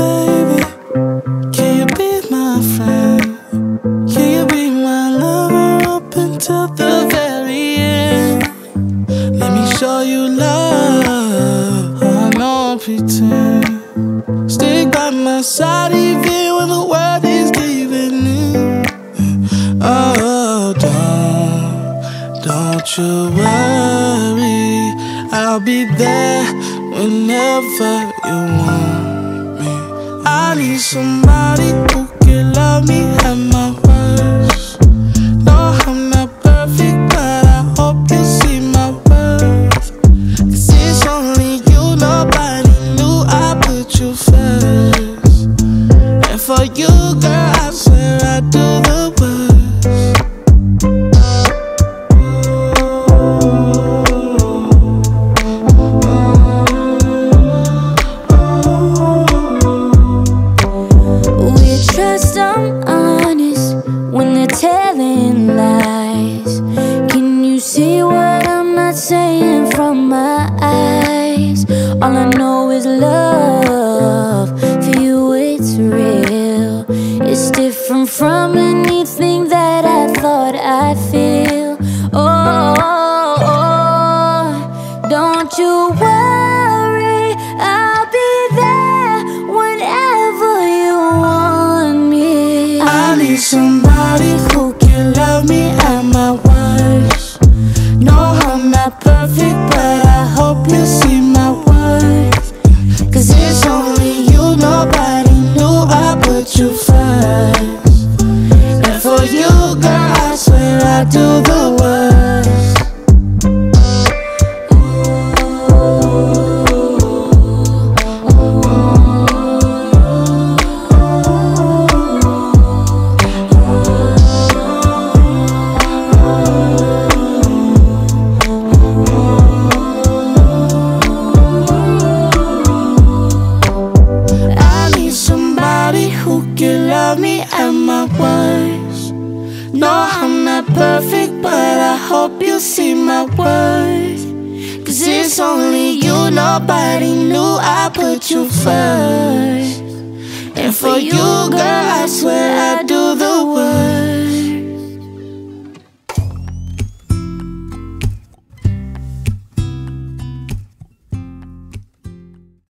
baby. Can you be my friend? Can you be my lover up until the very end? Let me show you love. I don't pretend. Stay by my side even when the world is giving in. Oh, don't, don't you worry. I'll be there whenever you want. I need somebody who can love me telling lies. Can you see what I'm not saying from my eyes? All I know is love. For you, it's real. It's different from anything that I thought I'd feel. Somebody who can love me at my worst. No, I'm not perfect, but I hope you see my worth. Cause it's only you, nobody knew I put you first. Somebody who can love me at my worst. No, I'm not perfect, but I hope you see my worth. Cause it's only you, nobody knew I put you first. And for you, girl, I